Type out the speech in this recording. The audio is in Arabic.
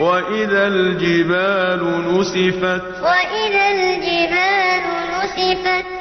وإذا الجبال نسفت وإذا الجبال نسفت